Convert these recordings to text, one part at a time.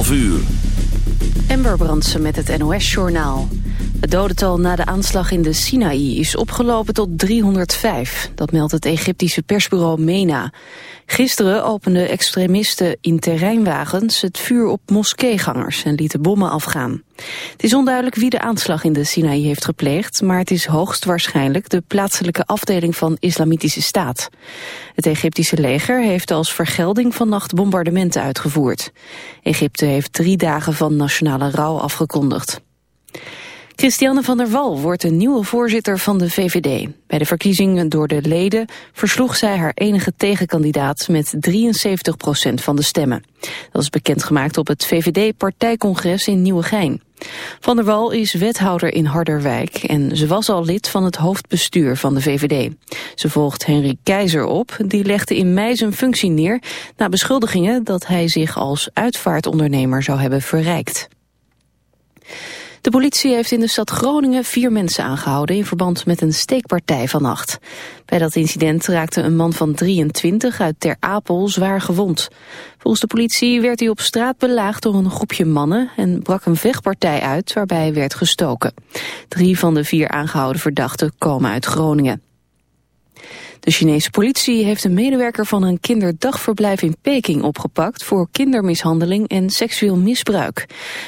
11 uur. Ember Brandsen met het NOS-journaal. Het dodental na de aanslag in de Sinaï is opgelopen tot 305. Dat meldt het Egyptische persbureau MENA. Gisteren openden extremisten in terreinwagens het vuur op moskeegangers en lieten bommen afgaan. Het is onduidelijk wie de aanslag in de Sinaï heeft gepleegd, maar het is hoogstwaarschijnlijk de plaatselijke afdeling van Islamitische Staat. Het Egyptische leger heeft als vergelding vannacht bombardementen uitgevoerd. Egypte heeft drie dagen van nationale rouw afgekondigd. Christiane van der Wal wordt de nieuwe voorzitter van de VVD. Bij de verkiezingen door de leden versloeg zij haar enige tegenkandidaat met 73 procent van de stemmen. Dat is bekendgemaakt op het VVD-partijcongres in Nieuwegein. Van der Wal is wethouder in Harderwijk en ze was al lid van het hoofdbestuur van de VVD. Ze volgt Henry Keizer op, die legde in mei zijn functie neer na beschuldigingen dat hij zich als uitvaartondernemer zou hebben verrijkt. De politie heeft in de stad Groningen vier mensen aangehouden in verband met een steekpartij vannacht. Bij dat incident raakte een man van 23 uit Ter Apel zwaar gewond. Volgens de politie werd hij op straat belaagd door een groepje mannen en brak een vechtpartij uit waarbij werd gestoken. Drie van de vier aangehouden verdachten komen uit Groningen. De Chinese politie heeft een medewerker van een kinderdagverblijf in Peking opgepakt voor kindermishandeling en seksueel misbruik.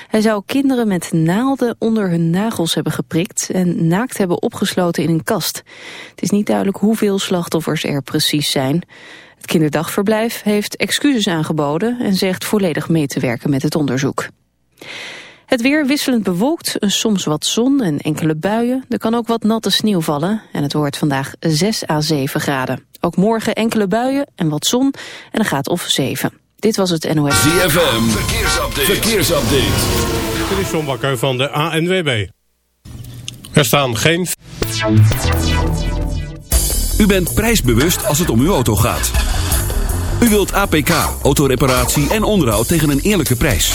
Hij zou kinderen met naalden onder hun nagels hebben geprikt en naakt hebben opgesloten in een kast. Het is niet duidelijk hoeveel slachtoffers er precies zijn. Het kinderdagverblijf heeft excuses aangeboden en zegt volledig mee te werken met het onderzoek. Het weer wisselend bewolkt, soms wat zon en enkele buien. Er kan ook wat natte sneeuw vallen en het wordt vandaag 6 à 7 graden. Ook morgen enkele buien en wat zon en een gaat of 7. Dit was het NOS. ZFM, verkeersupdate. verkeersupdate. Dit is John Bakker van de ANWB. Er staan geen... U bent prijsbewust als het om uw auto gaat. U wilt APK, autoreparatie en onderhoud tegen een eerlijke prijs.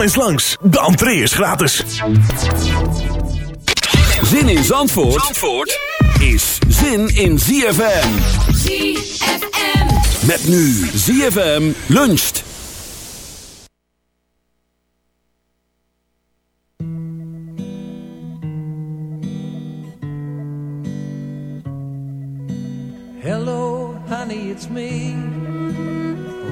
Kom eens langs, de entree is gratis. Zin in Zandvoort, Zandvoort is zin in ZFM. ZFM. Met nu ZFM luncht. Hello, honey, it's me.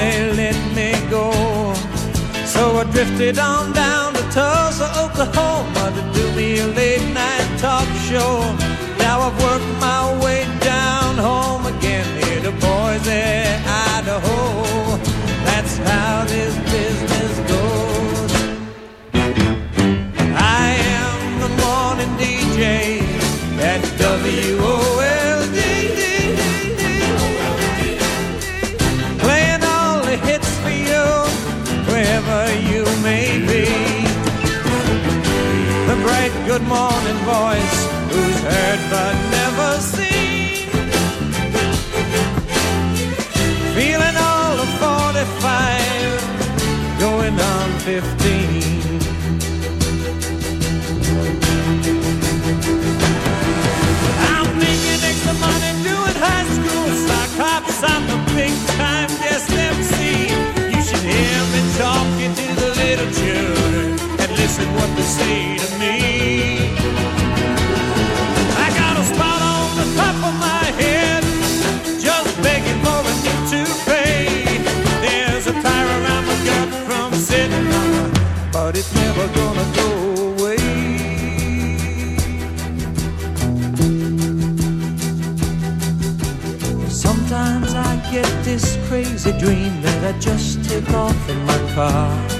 they let me go. So I drifted on down to Tulsa, Oklahoma to do me say to me. I got a spot on the top of my head, just begging for a new toupee. There's a tire around my gut from sitting on it, but it's never gonna go away. Sometimes I get this crazy dream that I just take off in my car.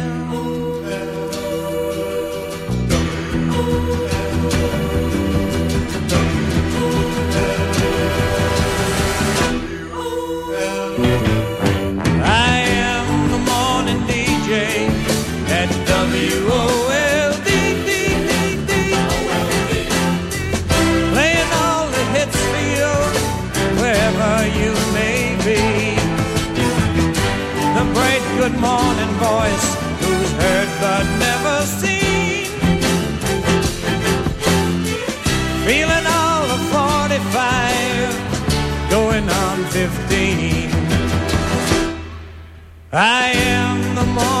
I am the morning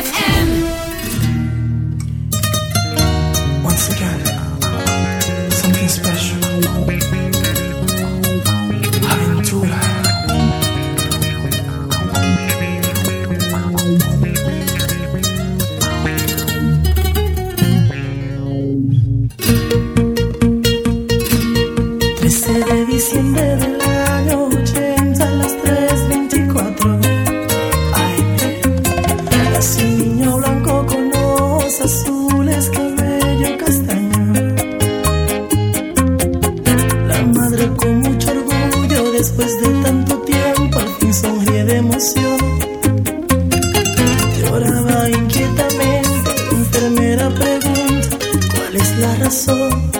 Lloraba inquietamente, la enfermera pregunta, ¿cuál es la razón?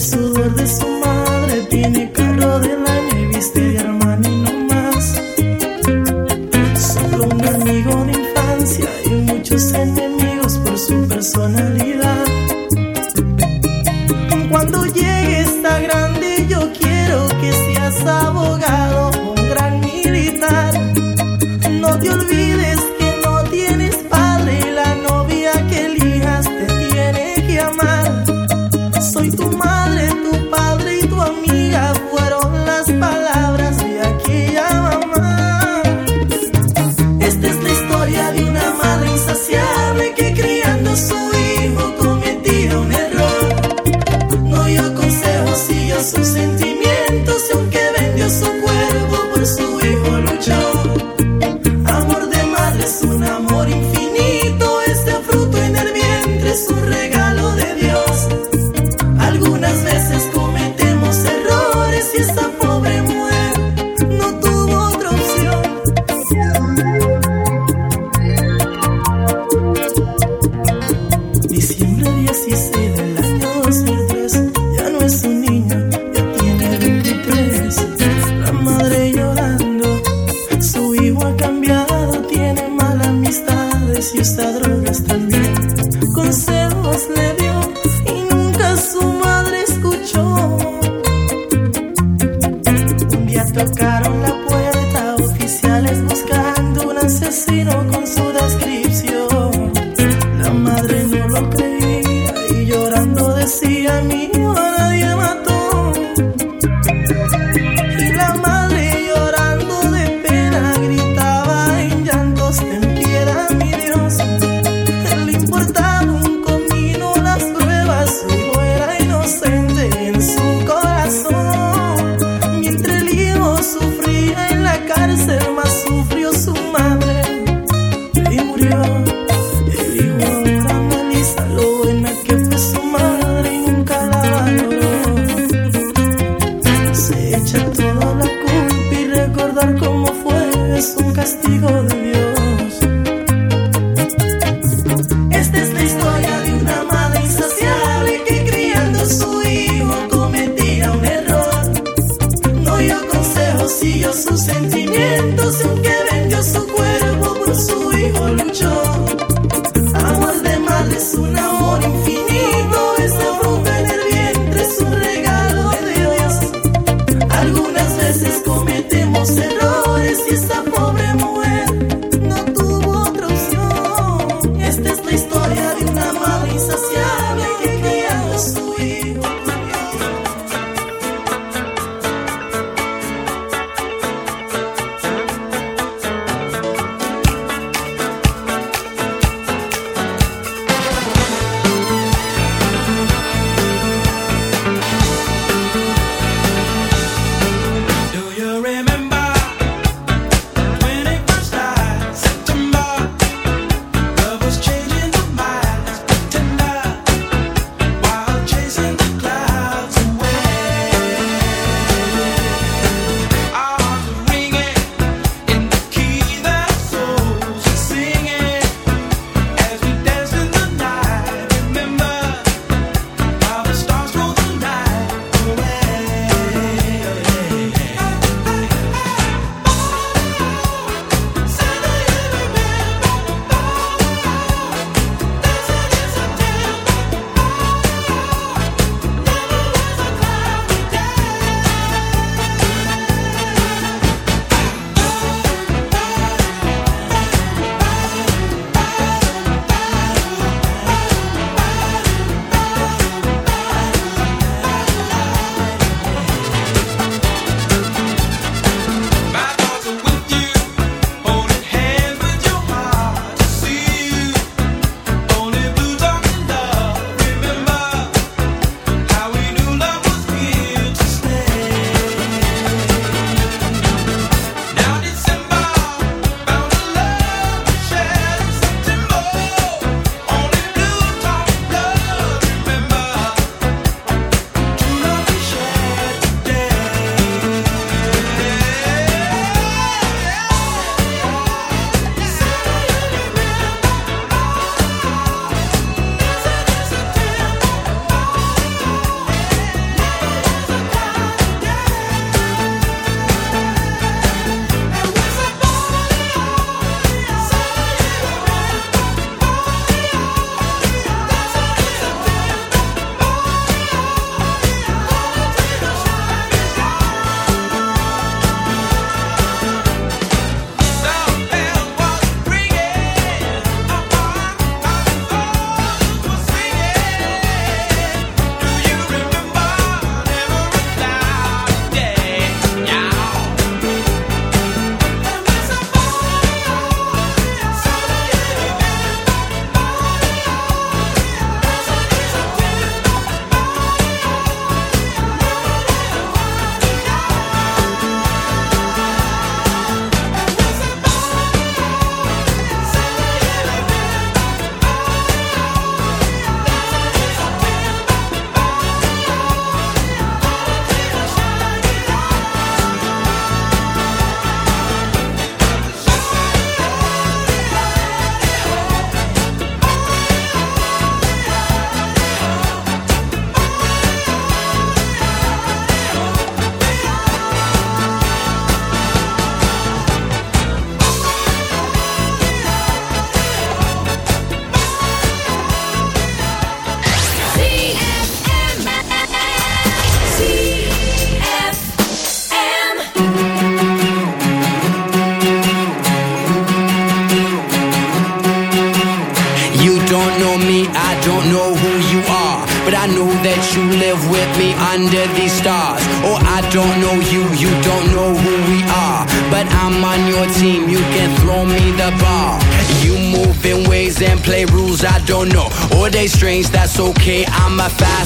source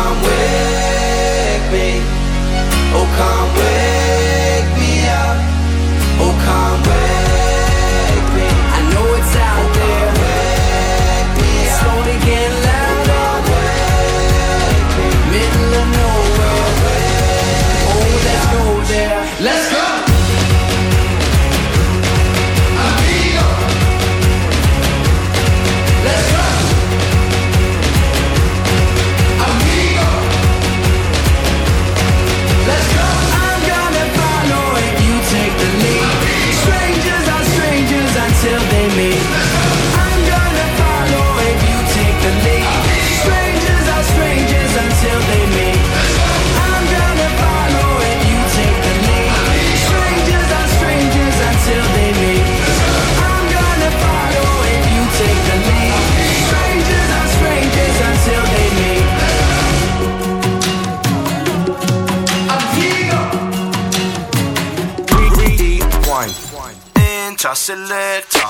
Oh, come Enter selector.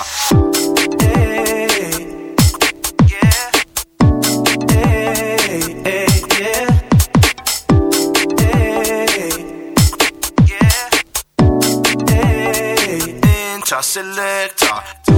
Enter selector.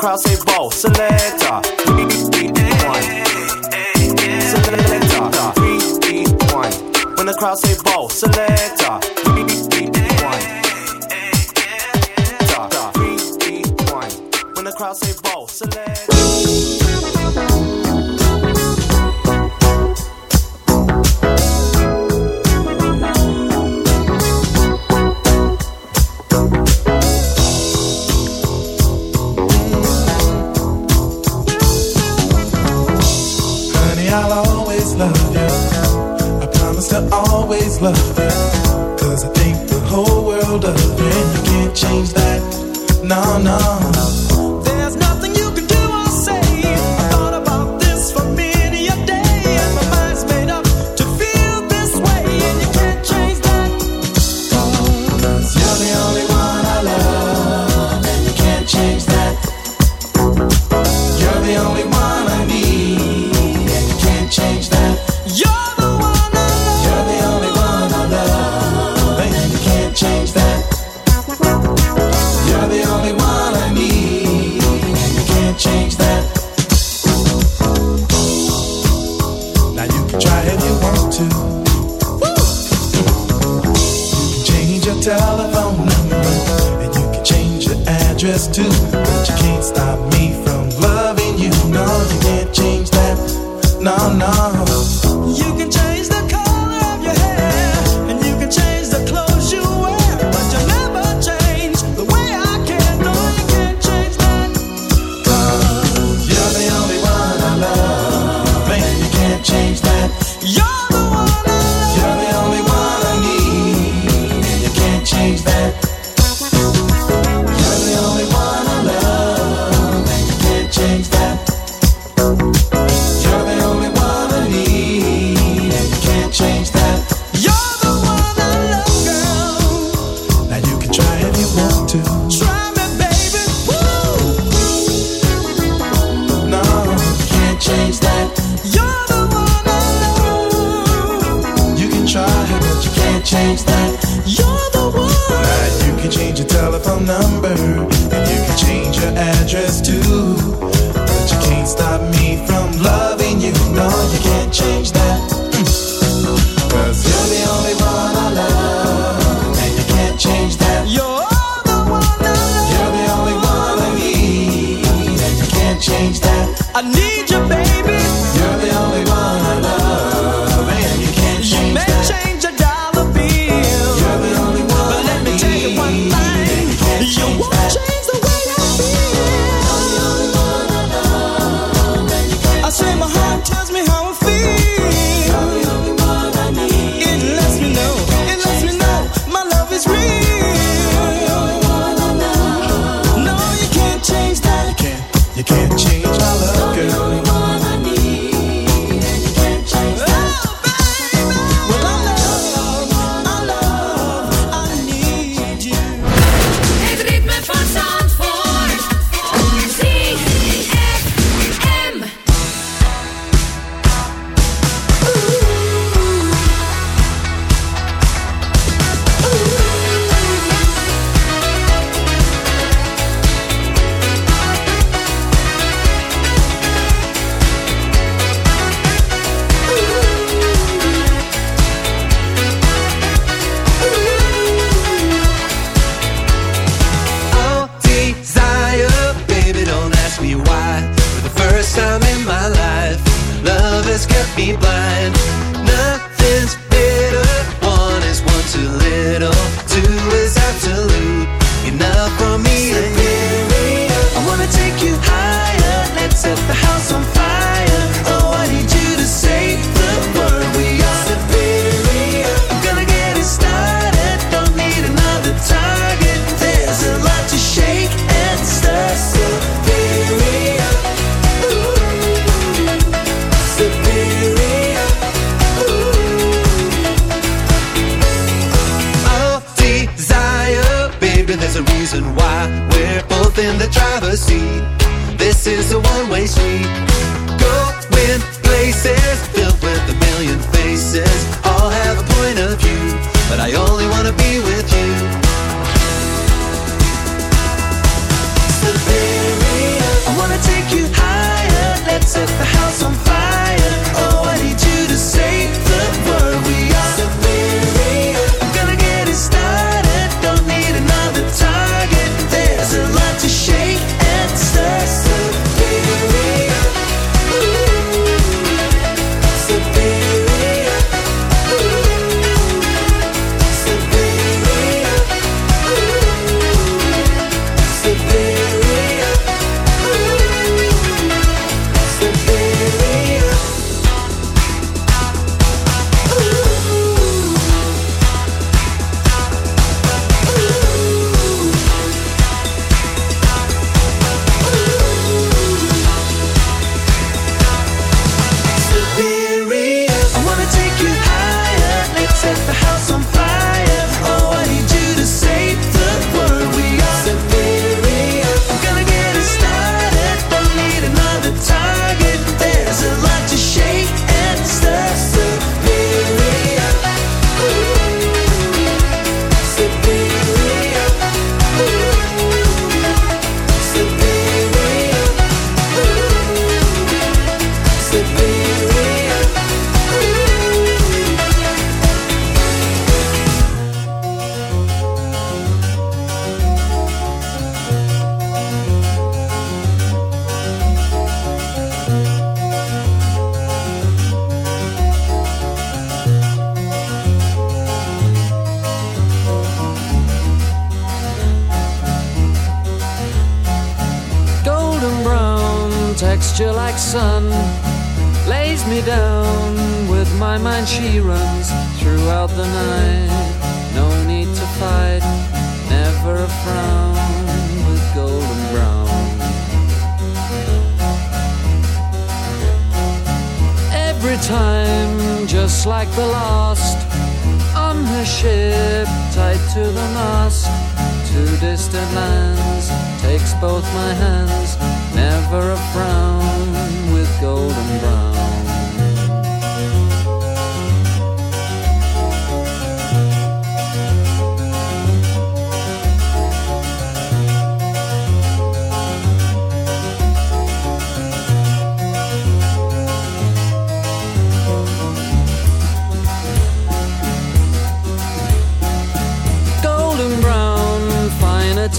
crowd say ball. Selector. Three, three, one. Selector. Three, three, one. When the crowd say ball. Selector. Three, three, one. Selector. Three, three, one. Crowd say ball. love you. I promise to always love you.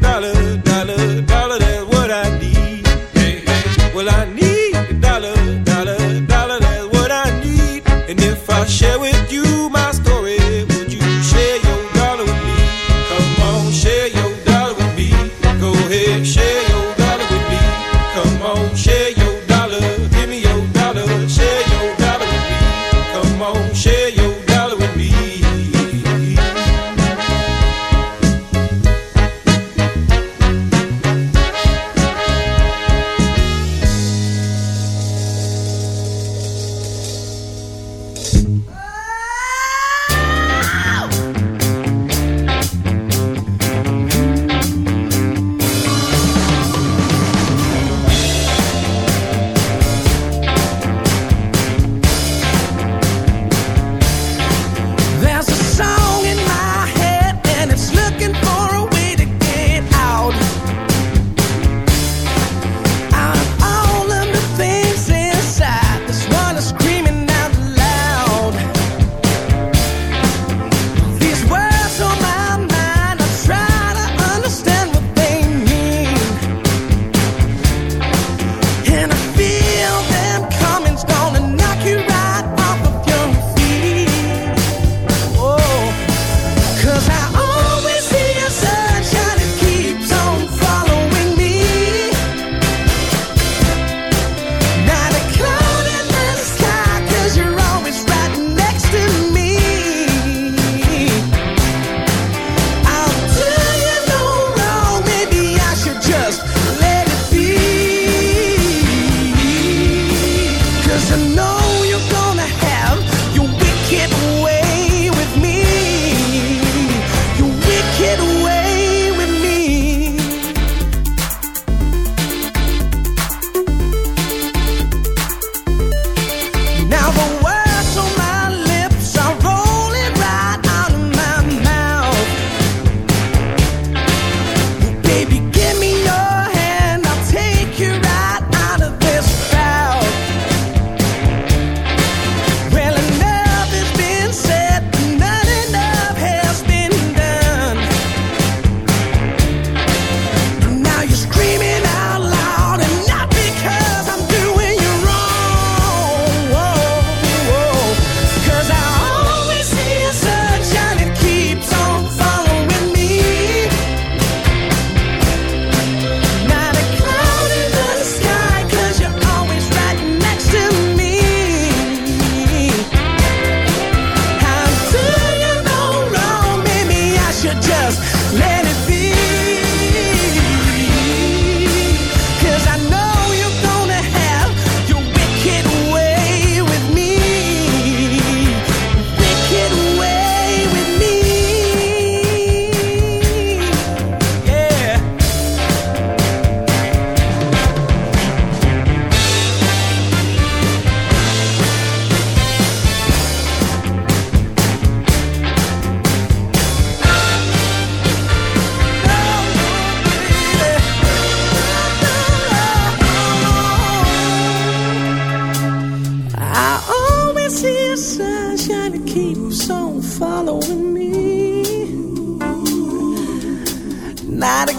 Dollar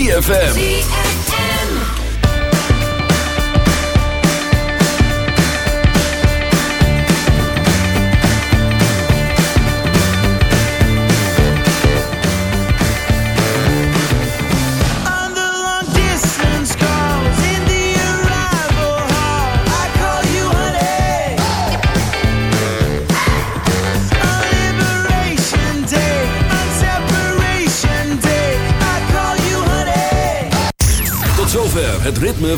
ZFM.